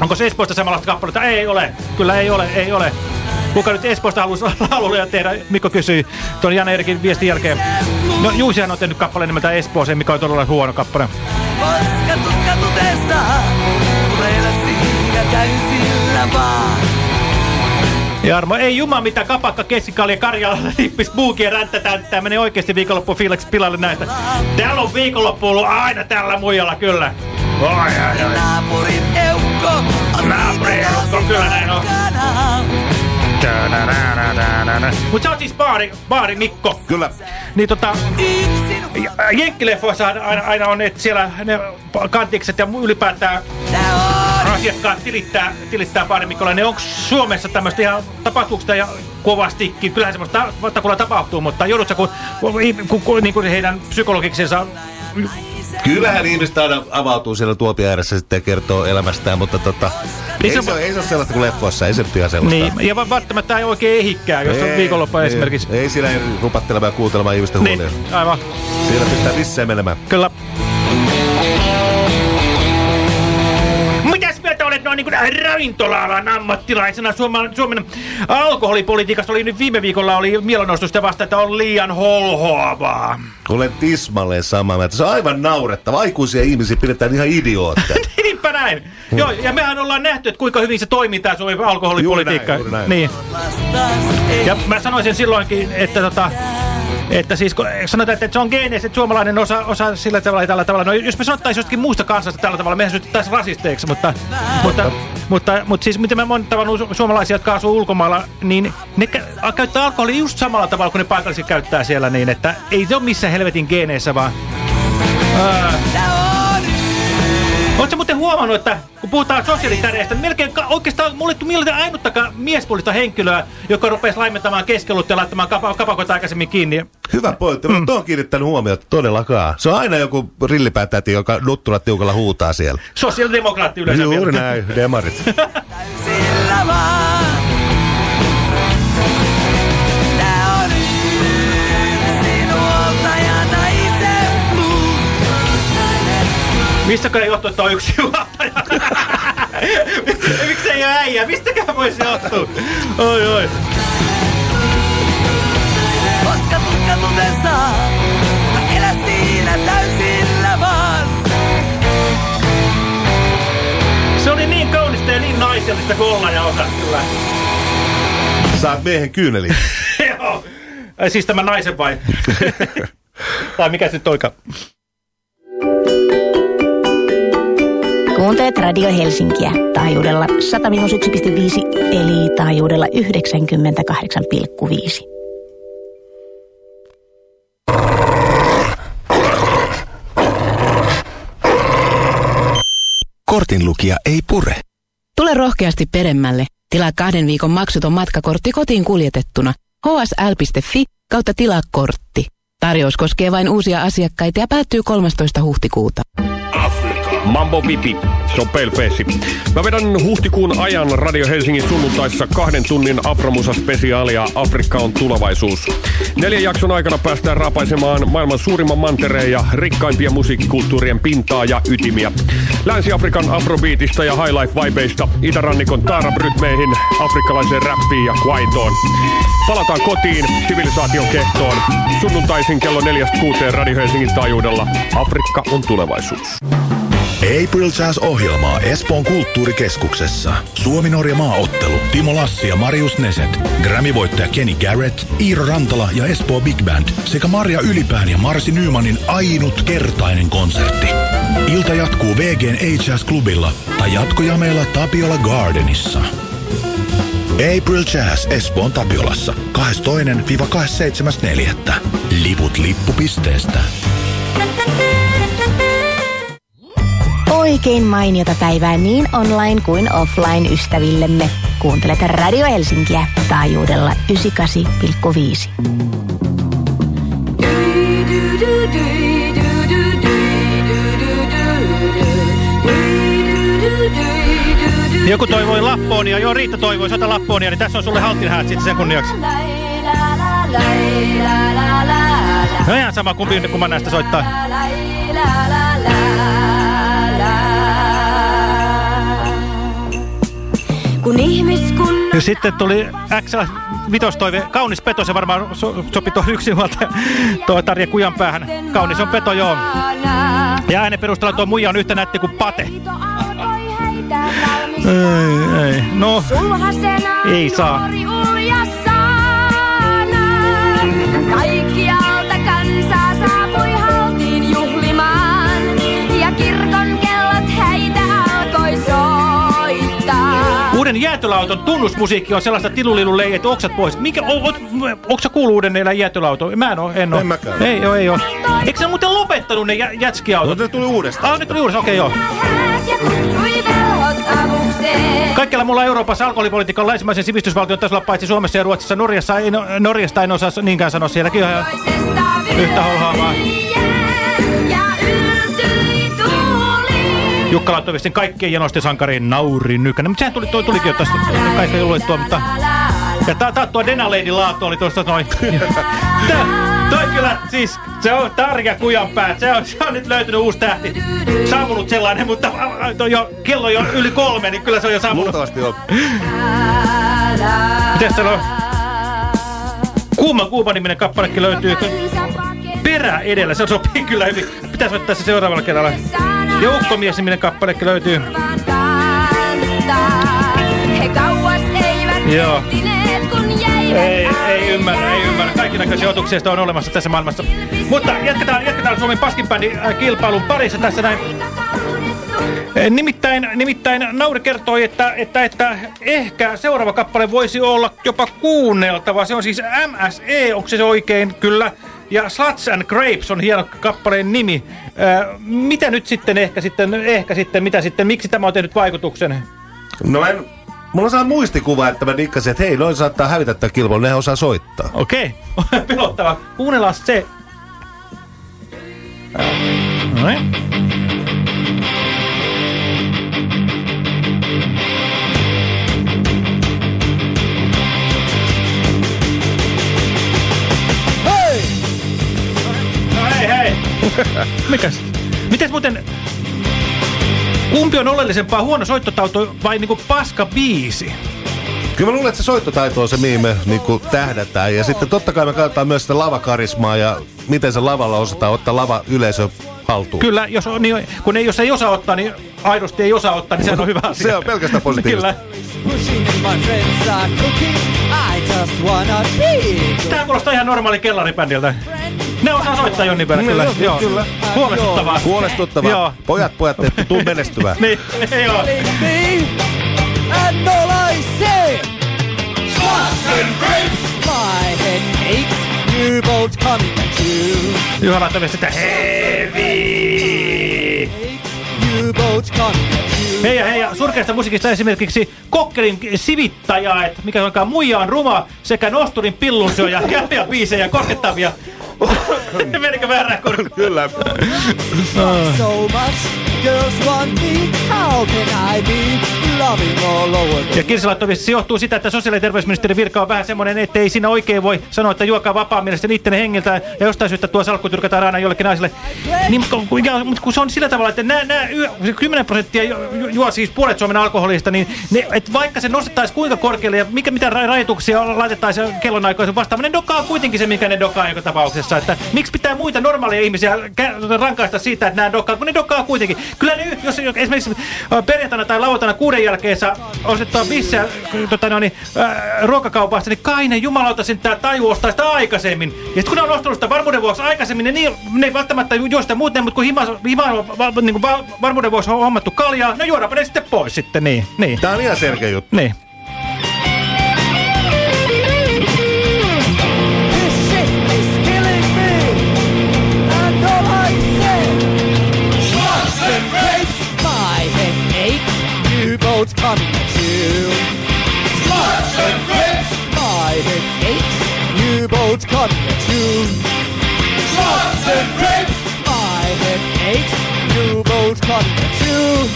Onko se Espoosta samanlaista kappaletta? Ei ole. Kyllä ei ole, ei ole. Kuka nyt Espoosta halusi lauluja tehdä? Mikko kysyi tuon Jan Erikin viestin jälkeen. No Juusihan on tehnyt kappaleen nimeltä Espooseen, mikä on todella huono kappale. Koska vaan. Jarmo, ei juma mitä kapakka, keskikalja, karjalla, lippis, buuki ja ränttätään. Tää menee oikeesti viikonloppu fiileksi pilalle näistä. Täällä on viikonloppu ollut aina tällä muijalla, kyllä. Oi, ai, ai. Naapurin eukko on Naapurin eukko, kyllä näin on. Mut sä oot siis baari, baari Mikko. Kyllä. Niin tota, Jenkkileffoissa aina, aina on, että siellä ne kantikset ja ylipäätään asiakkaat tilittää, tilittää. Ne onko Suomessa tämmöistä ihan tapahtuuksista ja kovastikin? Kyllähän semmoista takulla tapahtuu, mutta joudutko kun, kun, kun niin kuin heidän psykologiksensa Kyllähän ihmiset aina avautuu siellä tuopi ääressä sitten ja kertoo elämästään, mutta tota, ei, se, se, ei se ole sellaista kuin leffoissa, ei se nyt ihan sellaista. Niin, ja välttämättä ei oikein ehikkää, jos on viikonloppu esimerkiksi. Ei ei rupattelemaan ja kuuntelemaan ihmisten niin, huolia. aivan. Siellä pistää missään menemään. Kyllä. Noin niin kuin ravintola-alan ammattilaisena Suomen, Suomen alkoholipolitiikasta oli nyt viime viikolla oli mielenostusta vasta, että on liian holhoavaa. Olen tismalleen samaa mieltä. Se on aivan naurettava. Aikuisia ihmisiä pidetään ihan idiootteja. Niinpä näin. Joo, ja mehän ollaan nähty, että kuinka hyvin se toimii tämä Suomen alkoholipolitiikka. Juuri näin, juuri Niin. Ja mä sanoisin silloinkin, että tota, että siis kun sanotaan, että se on geeneissä, että suomalainen osa, osa sillä tavalla ja tällä tavalla. No jos me sanottaisiin jostakin muusta kansasta tällä tavalla, mehän syytettäisiin rasisteiksi, mutta, mutta, mutta, mutta siis miten tavannut su- suomalaisia, jotka asuu ulkomailla, niin ne kä käyttää alkoholia just samalla tavalla kuin ne paikalliset käyttää siellä niin, että ei se ole missään helvetin geeneissä vaan. Ää. Oletko muuten huomannut, että kun puhutaan sosiaalikäreistä, niin melkein oikeastaan mulle ei tule mieleen ainuttakaan miespuolista henkilöä, joka rupesi laimentamaan keskelut ja laittamaan kapa kapakoita aikaisemmin kiinni. Hyvä pointti, mutta mm. on kiinnittänyt huomiota todellakaan. Se on aina joku rillipäätäti, joka nutturat tiukalla huutaa siellä. Sosiaalidemokraatti yleensä Juuri vielä. näin, demarit. Sillä vaan. Mistäkään johtuu, että on yksi? Miksi ei ole äijä? Mistäkään voisi johtua? Oi, oi. Koska tuskatuten saa, mä elän siinä täysillä vaan. Se oli niin kaunista ja niin naisellista kuin olla ja osa kyllä. Saat miehen kyyneli. Joo. Siis tämä naisen vai? tai mikä se nyt oika? Kuuntelet Radio Helsinkiä taajuudella 101,5 eli taajuudella 98,5. Kortinlukija ei pure. Tule rohkeasti peremmälle. Tilaa kahden viikon maksuton matkakortti kotiin kuljetettuna. hsl.fi kautta tilaa kortti. Tarjous koskee vain uusia asiakkaita ja päättyy 13. huhtikuuta. Mambo Vipi, se on Paleface. Mä vedän huhtikuun ajan Radio Helsingin sunnuntaissa kahden tunnin Afromusa-spesiaalia Afrikka on tulevaisuus. Neljän jakson aikana päästään rapaisemaan maailman suurimman mantereen ja rikkaimpia musiikkikulttuurien pintaa ja ytimiä. Länsi-Afrikan afrobeatista ja highlife-vibeista, itärannikon taarab-rytmeihin, afrikkalaiseen räppiin ja kwaitoon. Palataan kotiin, sivilisaation kehtoon. Sunnuntaisin kello 4-6 Radio Helsingin taajuudella. Afrikka on tulevaisuus. April Jazz-ohjelmaa Espoon kulttuurikeskuksessa. Suomi-Norja maaottelu, Timo Lassi ja Marius Neset, Grammy-voittaja Kenny Garrett, Iiro Rantala ja Espoo Big Band sekä Marja Ylipään ja Marsi Nymanin ainutkertainen konsertti. Ilta jatkuu VGn A-Jazz-klubilla tai jatkojameilla Tapiola Gardenissa. April Jazz Espoon Tapiolassa 22-27.4. Liput lippupisteestä. Oikein mainiota päivää niin online kuin offline ystävillemme. Kuuntelet Radio Helsinkiä taajuudella 98,5. Joku toivoi Lappoonia. Joo, Riitta toivoi sata Lappoonia, niin tässä on sulle haltinhäät sitten sen kunniaksi. No ihan sama kumpi kumman näistä soittaa. Kun ihmiskunnan Ja sitten tuli XL vitostoive, kaunis peto, se varmaan so, sopi tuohon yksinhuolta tuo Tarja Kujan päähän. Kaunis on peto, joo. Ja äänen perusteella tuo muija on yhtä nätti kuin pate. Ei, ei. No, ei saa. Kaikkialta Uuden jäätölauton tunnusmusiikki on sellaista tilulilulei, että oksat pois. Mikä, o, o, onko sä kuullut uuden neillä jäätölauto? Mä en oo, en oo. En mäkään. Ei oo, ei oo. Eikö muuten lopettanut ne jä, jätskiautot? No ne tuli uudestaan. Ah, ne tuli uudestaan, okei okay, joo. Kaikkialla mulla Euroopassa alkoholipolitiikka on länsimaisen sivistysvaltion tasolla, paitsi Suomessa ja Ruotsissa. Norjassa ei, no, Norjasta en osaa niinkään sanoa, sielläkin ihan yhtä holhaamaa. Jukka laittoi vissiin kaikkien janosten sankariin Nauri Nykänen. Mutta sehän tuli, toi, tulikin jo tästä kaikkea luettua, mutta... Ja tää, tää tuo Denalady Laatu oli tuosta noin. Tää, Toi kyllä, siis se on Tarja Kujanpää. Se on, se on nyt löytynyt uusi tähti. Saapunut sellainen, mutta a, a, toi jo, kello on jo yli kolme, niin kyllä se on jo saapunut. Luultavasti on. Mitäs täällä on? Kuuma Kuuma niminen kappalekin löytyy. Perä edellä, se sopii kyllä hyvin. Pitäisi ottaa se seuraavalla kerralla. Ja Ukkomies niminen kappalekin löytyy. Joo. Ei, ei ymmärrä, ei ymmärrä. Kaikki näköisiä otuksia on olemassa tässä maailmassa. Mutta jatketaan, jatketaan Suomen paskinbändin äh, kilpailun parissa tässä näin. Nimittäin, nimittäin Nauri kertoi, että, että, että ehkä seuraava kappale voisi olla jopa kuunneltava. Se on siis MSE, onko se oikein? Kyllä. Ja Sluts and Grapes on hieno kappaleen nimi. Äh, mitä nyt sitten ehkä sitten, ehkä sitten, mitä sitten, miksi tämä on tehnyt vaikutuksen? No en... Mulla on sellainen muistikuva, että mä dikkasin, että hei, noin saattaa hävitä tämän kilpailun, nehän osaa soittaa. Okei, okay. pelottava. Kuunnellaan se. Noin. Mikäs? Mites muuten... Kumpi on oleellisempaa, huono soittotauto vai niinku paska biisi? Kyllä mä luulen, että se soittotaito on se, mihin me niin kuin, tähdätään. Ja sitten totta kai me katsotaan myös sitä lavakarismaa ja miten se lavalla osataan ottaa lava yleisö haltuun. Kyllä, jos, on, niin, kun ei, jos ei osaa ottaa, niin aidosti ei osaa ottaa, niin sehän on hyvä asia. Se on pelkästään positiivista. Kyllä. Tää kuulostaa ihan normaali kellaribändiltä. Ne osaa soittaa jonnin verran, Mm, kyllä. joo, Joo. kyllä. Huolestuttavaa. Huolestuttavaa. Joo. Pojat, pojat, ette tuu menestyvää. niin, joo. me, and all I say. And grapes. My head aches. You both coming at you. Juha laittoi vielä sitä heavy. Both coming at you. Hei ja hei, ja surkeasta musiikista esimerkiksi Kokkelin sivittäjä, että mikä onkaan muija on ruma, sekä Nosturin pillunsyöjä, jäljä biisejä koskettavia. Menikö väärään kurkkuun? Kyllä. So much. Girls want me. How can I be loving all over the Ja Kirsi laittoi viesti, se johtuu sitä, että sosiaali- ja terveysministerin virka on vähän semmoinen, että ei siinä oikein voi sanoa, että juokaa vapaa mielestä ittenne hengiltä ja jostain syystä tuo salkku tyrkätään aina jollekin naiselle. Niin, kun, kun- ja, mutta kun se on sillä tavalla, että nämä, nämä yö- se 10 prosenttia ju, ju, juo siis puolet Suomen alkoholista, niin ne, et vaikka se nostettaisiin kuinka korkealle ja mikä, mitä ra- rajoituksia laitettaisiin kellonaikoihin vastaan, ne dokaa kuitenkin se, mikä ne dokaa joka tapauksessa. Että miksi pitää muita normaaleja ihmisiä rankaista siitä, että nämä dokaa, kun ne dokaa kuitenkin. Kyllä ne, jos esimerkiksi perjantaina tai lauantaina kuuden jälkeen saa ostettua bissää tota, no, niin, äh, ruokakaupasta, niin kai ne jumalauta sen tää taju ostaa sitä aikaisemmin. Ja sitten kun ne on ostanut sitä varmuuden vuoksi aikaisemmin, niin ne, ne ei välttämättä ju- juo sitä muuten, mutta kun hima, hima on va, niin kuin va, varmuuden vuoksi on hommattu kaljaa, no juodaanpa ne sitten pois sitten, niin. niin. Tää on ihan selkeä juttu. Niin. You both coming at you. Sluts and grapes. My head aches. You both coming at you. Sluts and grapes. My head aches. You both coming at you.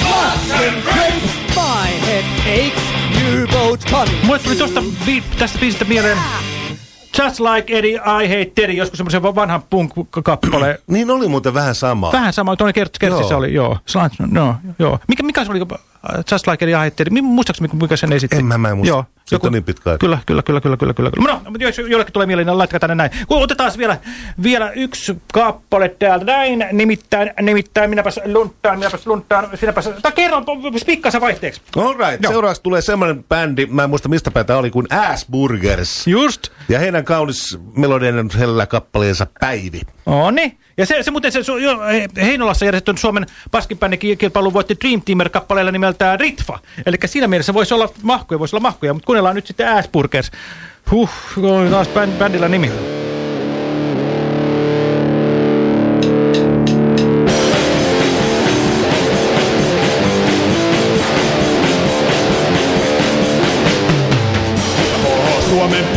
Sluts and grapes. My head aches. You both coming Mulle tuli tosta bi tästä biisistä mieleen Just Like Eddie, I Hate Teddy, joskus semmoisen vanhan punk-kappale. Niin oli muuten vähän sama. Vähän sama, toinen kert kertsissä oli, joo. Slant, no, joo. Mikä, mikä se oli, uh, Just Like Eddie, I Hate Teddy? Muistaakseni, mikä sen esitti? En mä, mä en muista. Joo. Siitä on niin pitkä. Kyllä, kyllä, kyllä, kyllä, kyllä, kyllä. No, mutta jos jollekin tulee mieleen, niin laittakaa tänne näin. Otetaan vielä, vielä yksi kappale täältä näin, nimittäin, nimittäin minäpäs lunttaan, minäpäs lunttaan, sinäpäs, tai kerro pikkasen vaihteeksi. All right. Joo. Seuraavaksi tulee semmoinen bändi, mä en muista mistä päin tää oli, kuin Assburgers. Just. Ja heidän kaunis melodinen hellä kappaleensa Päivi. Niin. Ja se, se muuten se jo, He- Heinolassa järjestetty Suomen paskinpäännikilpailu voitti Dream Teamer-kappaleella nimeltään Ritva. Eli siinä mielessä voisi olla mahkuja, voisi olla mahkuja, mutta kuunnellaan nyt sitten Assburgers. Huh, on taas bänd, bändillä nimi.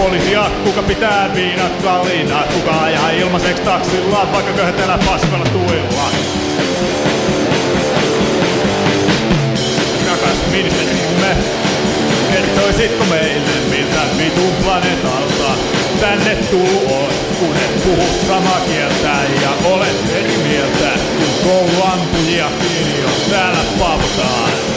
Poliisia, kuka pitää viinat kalliina, kuka ajaa ilmaiseksi taksilla, vaikka köhötellä paskalla tuilla. Rakas ministerimme, kertoisitko meille, miltä vitun planeetalta. Tänne tuo, kun et puhu samaa kieltä ja olet eri mieltä, kun kouluampujia on täällä pavataan.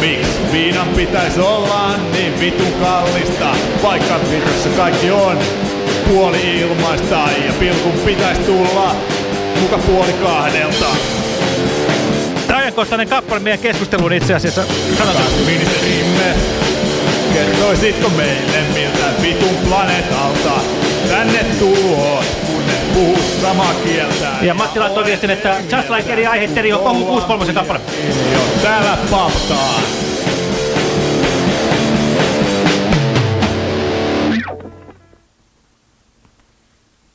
Miksi viinan pitäisi olla niin vitun kallista, vaikka vitussa kaikki on puoli ilmaista ja pilkun pitäisi tulla muka puoli kahdelta. Tämä ajankohtainen kappale meidän keskusteluun itse asiassa. Sanotaan. Ministerimme, kertoisitko meille miltä vitun planeetalta tänne tuot, puhuu samaa kieltä? Ja Matti laittoi viestin, että Just Like eri aihetteri on Kohu 63 kappale. Täällä paptaan.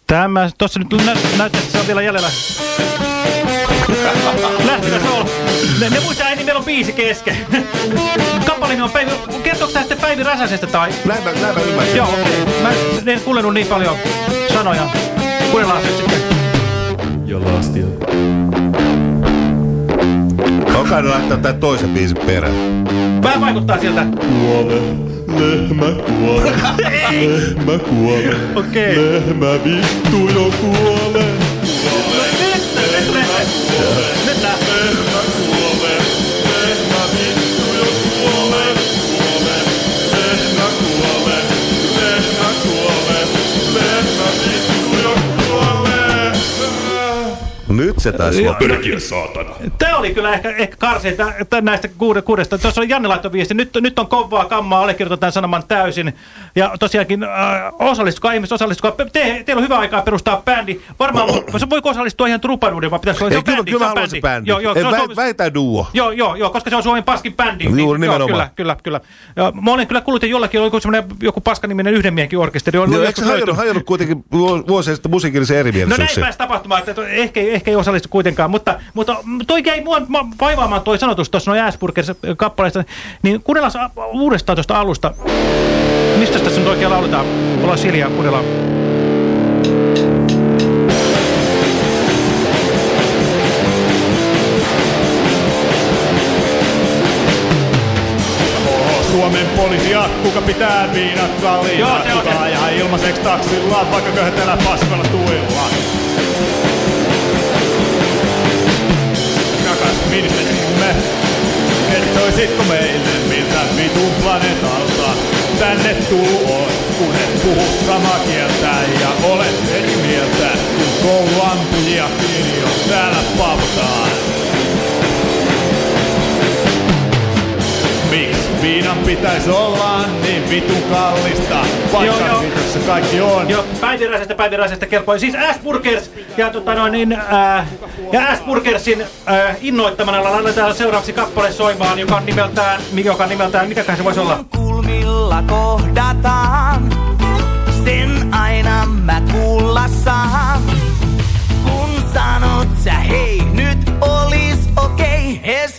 Tämä, tossa nyt nä näyttää, että se on vielä jäljellä. Lähtikö se olla? Ne, ne muistaa, niin meillä on biisi kesken. Kappale on Päivi, kertooko tää sitten Päivi Räsäsestä tai? Näin mä, näin mä ymmärsin. Joo, okei. Okay. Mä en kuulenut niin paljon sanoja. Se sitten. Ja lastia. Onko ne laittaa tää toisen biisin perään? Vähän vaikuttaa siltä. Kuole, lehmä kuole, lehmä kuole, Okei. lehmä vittu jo kuole. Se taisi olla. Pyrkiä saatana. Tämä oli kyllä ehkä, ehkä karseita näistä kuude, kuudesta. Tuossa oli Janne laittoi viesti. Nyt, nyt on kovaa kammaa, allekirjoitan tämän sanoman täysin. Ja tosiaankin äh, osallistukaa, ihmiset osallistukaa. Te, teillä on hyvä aikaa perustaa bändi. Varmaan, se voiko osallistua ihan trupanuuden, vai pitäisikö se Ei, on kyllä, bändi? kyllä se mä on haluaisin bändi. Joo, joo, Ei, se on vä, Suomen- väitä duo. Joo, joo, joo, koska se on Suomen paskin bändi. Juuri Joo, nimenomaan. kyllä, kyllä, kyllä. Ja mä olen kyllä kuullut, että jollakin oli joku, semmoinen, joku paskaniminen yhden miehenkin orkesteri. On Joo, eikö se hajonnut, kuitenkin vuo- vuosia sitten musiikillisen No näin pääsi tapahtumaan, että ehkä, ehkä ei osallistu kuitenkaan, mutta, mutta toi jäi mua vaivaamaan toi sanotus tuossa noin Aspergers kappaleista, niin kuunnellaan uudestaan tuosta alusta. Mistä tässä nyt oikein lauletaan? Ollaan hiljaa, kuunnellaan. Suomen poliisia, kuka pitää viinat kalliina? Joo, se on kuka se. ajaa ilmaiseksi taksilla, vaikka köhötellä paskalla tuilla? Ministerimme, kertoisitko meille miltä vitun planeetalta tänne tuot, kun et puhu samaa kieltä ja olet eri mieltä, kun kouluampujia kiinni on täällä pavataan. Miksi viinan pitäisi olla niin vitun kallista, vaikka Joo, joo. vitussa kaikki on? Joo, Päivi Räsästä, Päivi Räsästä kelpoi. Siis Aspergers ja, tota noin, niin, ää, ja Aspergersin ää, innoittamana laitetaan seuraavaksi kappale soimaan, joka on nimeltään, joka on nimeltään, mikäköhän se voisi olla? kulmilla kohdataan. Sen aina mä kuulla saan. Kun sanot sä hei nyt olis okei okay.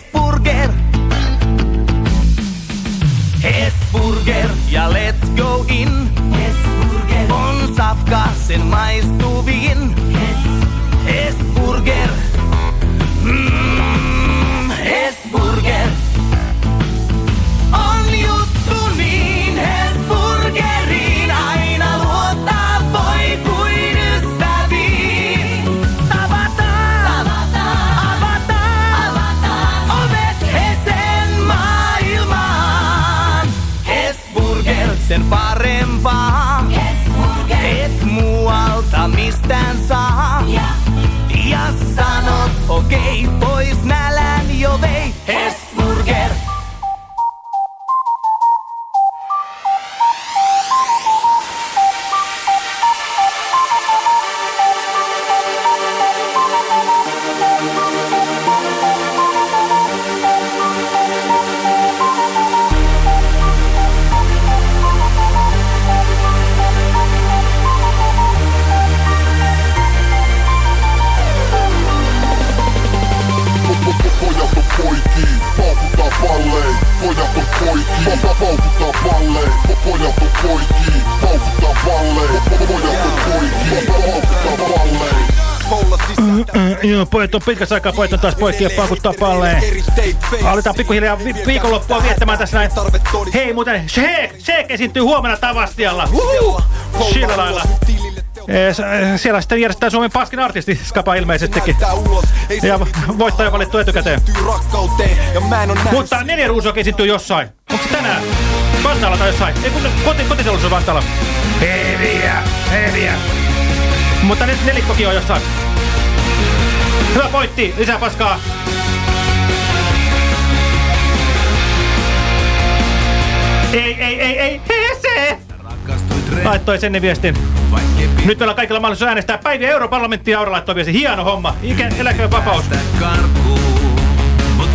Hesburger ja let's go in. Hesburger on safka sen maistuvin. Hesburger. Mm, mitään saa. Ja, ja sanot, okei, okay, pois nälän jo vei. Hes! On, pojat on pitkästä aikaa on taas poikki ja paukuttaa palleen. Aletaan pikkuhiljaa vi viikonloppua viettämään tässä näin. Hei muuten, Sheek, Sheek esiintyy huomenna Tavastialla. Uhuhu. Sillä lailla. Eh, Siellä sitten järjestetään Suomen paskin artisti Skapa ilmeisestikin. Ja voittaja valittu etukäteen. Mutta neljä ruusua esiintyy jossain. Onko se tänään? Vantaalla tai jossain? Ei kun koti, kotiteollisuus Vantaalla. Heviä, heviä. Mutta nyt nelikkokin on jossain. Hyvä pointti, lisää paskaa. Ei, ei, ei, ei, hese! Laittoi sen viestin. Nyt meillä on kaikilla mahdollisuus äänestää päiviä europarlamenttia Aura laittoi viestin. Hieno homma. Ikä, eläköön vapaus. Mut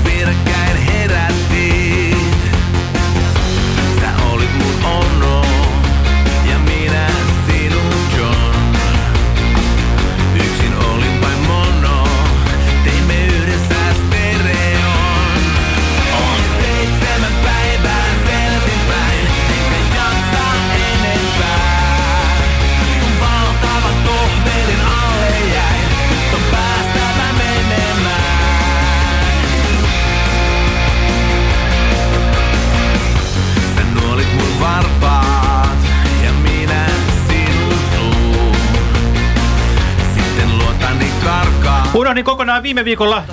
Unohdin kokonaan viime viikolla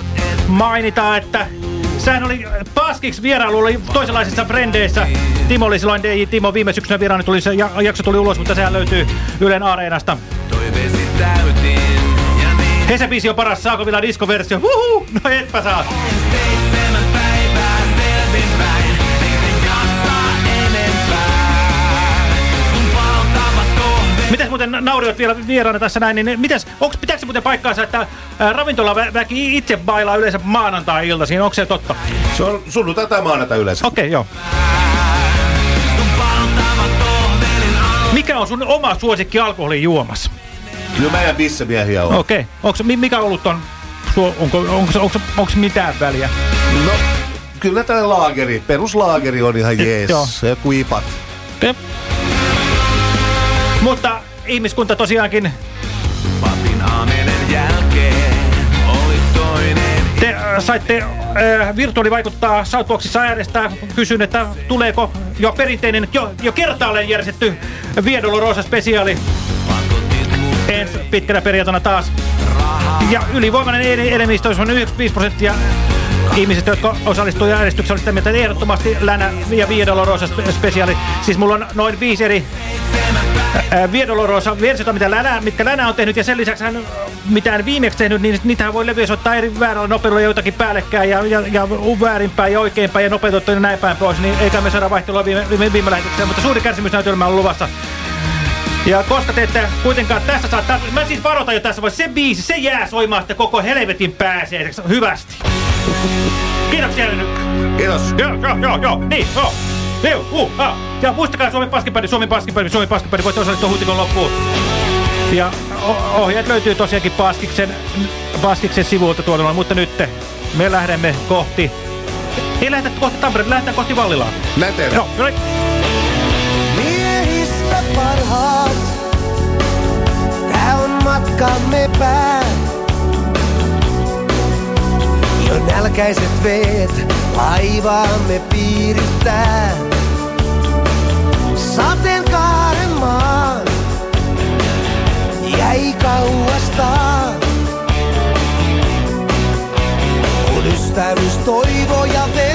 mainita, että Sehän oli Paskiksi vierailu oli toisenlaisissa frendeissä. Timo oli silloin DJ Timo viime syksynä vieraana, tuli se ja- jakso tuli ulos, mutta sehän löytyy Ylen Areenasta. Hesebiisi on paras, saako vielä diskoversio? Huhu, no etpä saa. Muuten nauriot vielä vieraana tässä näin, niin mitäs, onks, pitääkö se muuten paikkaansa, että ää, ravintolaväki itse bailaa yleensä maanantai-iltaisin, onko se totta? Se on sunnuntai tai maanantai yleensä. Okei, okay, joo. Mikä on sun oma suosikki alkoholin juomas? Kyllä meidän bissemiehiä on. Okei, okay. mikä olut on? Onko, onko, onko, onko, onko mitään väliä? No, kyllä tämä laageri, peruslaageri on ihan jees. Ja kuipat. Te. Mutta ihmiskunta tosiaankin, Papin aamenen jälkeen oli toinen. te äh, saitte äh, virtuaalivaikuttaa Southboxissa äänestää. Kysyn, että tuleeko jo perinteinen, jo, jo kertaalleen järjestetty Via Dolorosa spesiaali ensi pitkänä perjantaina taas. Ja ylivoimainen enemmistö, on 95 prosenttia ihmiset, jotka osallistuivat äänestykseen, oli sitä mieltä, että ehdottomasti Länä ja Via Dolorosa spe- spesiaali. Siis mulla on noin viisi eri ää, Via Dolorosa versiota, mitä Länä, mitkä Länä on tehnyt, ja sen lisäksi hän mitään viimeksi tehnyt, niin niitähän voi levyä soittaa eri väärällä nopeudella joitakin päällekkäin, ja, ja, ja väärinpäin ja oikeinpäin ja nopeutettu ja näin päin pois, niin eikä me saada vaihtelua viime, viime, viime lähetykseen, mutta suuri kärsimysnäytelmä on luvassa. Ja koska te ette kuitenkaan tässä saa... tar- Mä siis varoitan jo tässä vaiheessa. Se biisi, se jää soimaan sitten koko helvetin pääseiseksi hyvästi. Kiitoksia nyt. Kiitos. Joo, joo, joo, joo. Niin, joo. Uh, ah. Ja muistakaa Suomen paskipäivä, Suomen paskipäivä, Suomen paskipäivä. Voitte osallistua huhtikon loppuun. Ja ohjeet löytyy tosiaankin Paskiksen, Paskiksen sivuilta tuolla mutta nyt me lähdemme kohti... Ei lähdetä kohti Tampereen, lähdetään kohti Vallilaa. Joo, no niin. Miehistä parhaat, tää on matkamme pää. Jo nälkäiset veet laivaamme piirittää. Sateenkaaren maan jäi kauastaan. Kun ystävyys, toivo ja veljeys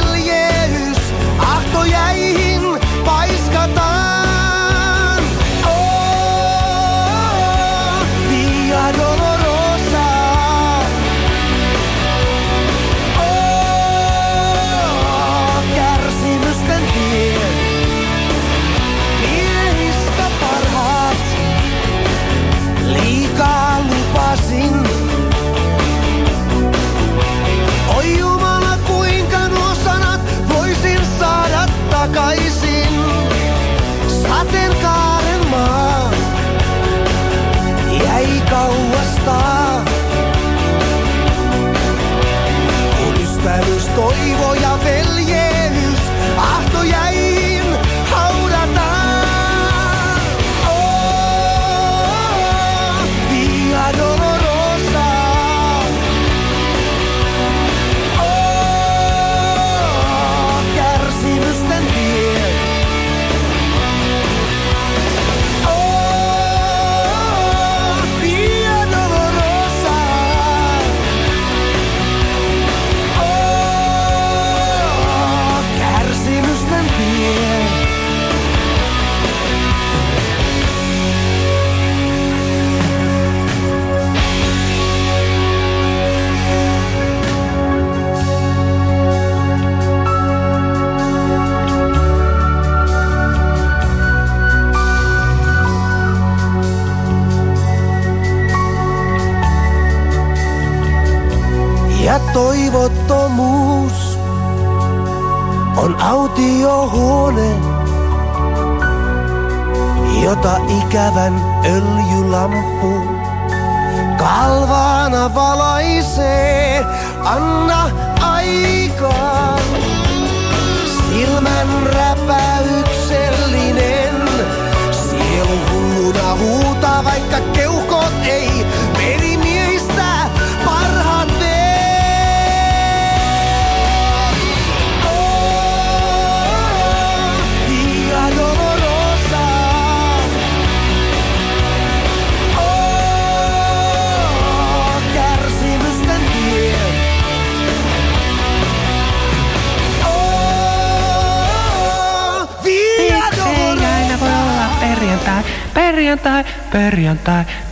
aina voi